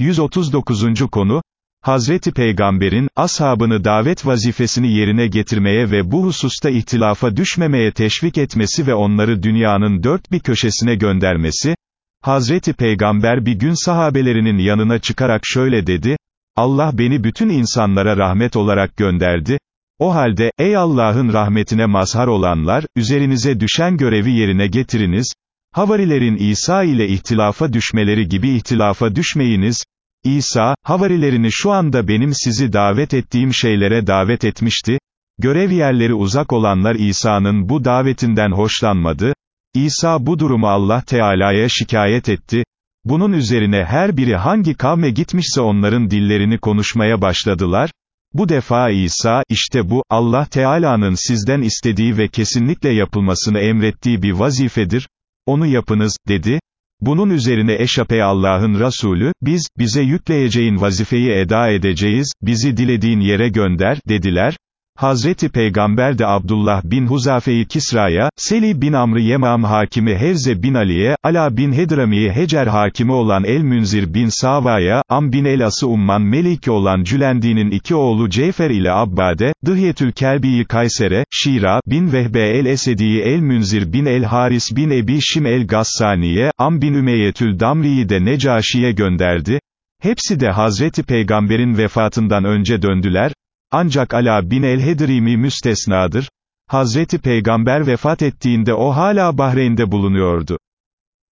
139. konu, Hazreti Peygamber'in, ashabını davet vazifesini yerine getirmeye ve bu hususta ihtilafa düşmemeye teşvik etmesi ve onları dünyanın dört bir köşesine göndermesi, Hazreti Peygamber bir gün sahabelerinin yanına çıkarak şöyle dedi, Allah beni bütün insanlara rahmet olarak gönderdi, o halde, ey Allah'ın rahmetine mazhar olanlar, üzerinize düşen görevi yerine getiriniz, Havarilerin İsa ile ihtilafa düşmeleri gibi ihtilafa düşmeyiniz, İsa, havarilerini şu anda benim sizi davet ettiğim şeylere davet etmişti, görev yerleri uzak olanlar İsa'nın bu davetinden hoşlanmadı, İsa bu durumu Allah Teala'ya şikayet etti, bunun üzerine her biri hangi kavme gitmişse onların dillerini konuşmaya başladılar, bu defa İsa, işte bu, Allah Teala'nın sizden istediği ve kesinlikle yapılmasını emrettiği bir vazifedir, onu yapınız, dedi, bunun üzerine Eşape Allah'ın Resulü, biz, bize yükleyeceğin vazifeyi eda edeceğiz, bizi dilediğin yere gönder, dediler, Hazreti Peygamber de Abdullah bin Huzafe'yi Kisra'ya, Seli bin Amr Yemam hakimi Hevze bin Ali'ye, Ala bin Hedrami'ye Hecer hakimi olan El-Münzir bin Sava'ya, Am bin El-As'ı Umman Meliki olan Cülendi'nin iki oğlu Ceyfer ile Abbade, Dıhyetül Kelbi'yi Kayser'e, Şira, bin Vehbe el-Esedi'yi El-Münzir bin El-Haris bin Ebi Şim el-Gassani'ye, Am bin Ümeyyetül Damri'yi de Necaşi'ye gönderdi, Hepsi de Hazreti Peygamber'in vefatından önce döndüler, ancak Ala bin el-Hedrimi müstesnadır, Hazreti Peygamber vefat ettiğinde o hala Bahreyn'de bulunuyordu.